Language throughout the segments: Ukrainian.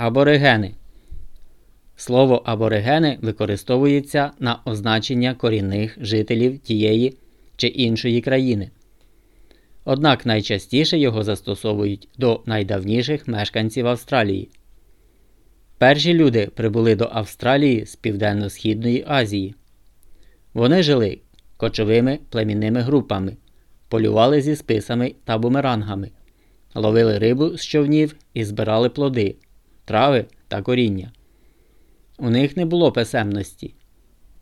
Аборигени. Слово аборигени використовується на означення корінних жителів тієї чи іншої країни. Однак найчастіше його застосовують до найдавніших мешканців Австралії. Перші люди прибули до Австралії з Південно-Східної Азії. Вони жили кочовими племінними групами, полювали зі списами та бумерангами, ловили рибу з човнів і збирали плоди, трави та коріння. У них не було писемності.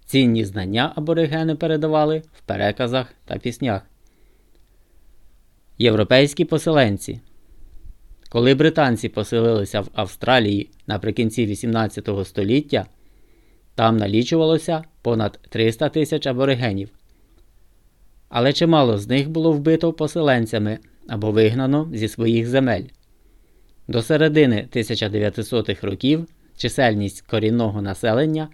Цінні знання аборигени передавали в переказах та піснях. Європейські поселенці. Коли британці поселилися в Австралії наприкінці 18 століття, там налічувалося понад 300 тисяч аборигенів. Але чимало з них було вбито поселенцями або вигнано зі своїх земель. До середини 1900-х років чисельність корінного населення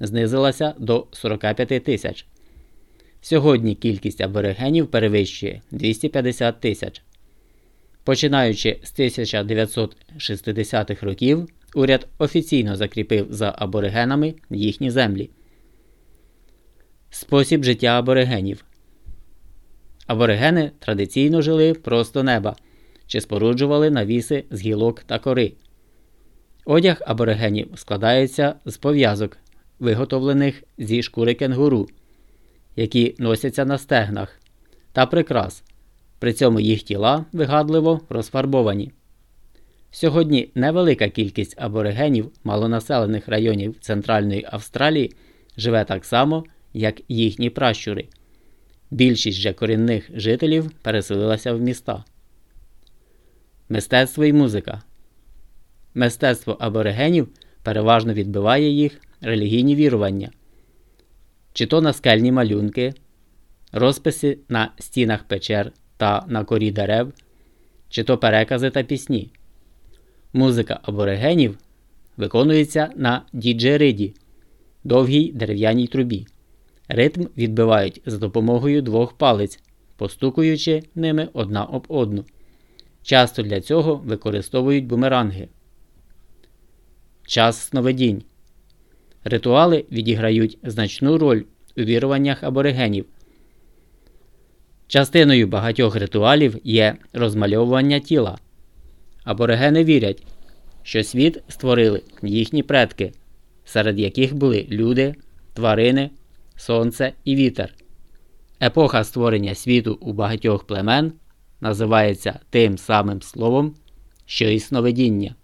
знизилася до 45 тисяч. Сьогодні кількість аборигенів перевищує 250 тисяч. Починаючи з 1960-х років, уряд офіційно закріпив за аборигенами їхні землі. Спосіб життя аборигенів Аборигени традиційно жили просто неба чи споруджували навіси з гілок та кори. Одяг аборигенів складається з пов'язок, виготовлених зі шкури кенгуру, які носяться на стегнах, та прикрас. При цьому їх тіла вигадливо розфарбовані. Сьогодні невелика кількість аборигенів малонаселених районів Центральної Австралії живе так само, як їхні пращури. Більшість же корінних жителів переселилася в міста. Мистецтво і музика Мистецтво аборигенів переважно відбиває їх релігійні вірування, чи то наскельні малюнки, розписи на стінах печер та на корі дерев, чи то перекази та пісні. Музика аборигенів виконується на діджериді довгій дерев'яній трубі. Ритм відбивають за допомогою двох палиць, постукуючи ними одна об одну. Часто для цього використовують бумеранги. Час сновидінь. Ритуали відіграють значну роль у віруваннях аборигенів. Частиною багатьох ритуалів є розмальовування тіла. Аборигени вірять, що світ створили їхні предки, серед яких були люди, тварини, сонце і вітер. Епоха створення світу у багатьох племен називається тим самим словом, що і сновидіння.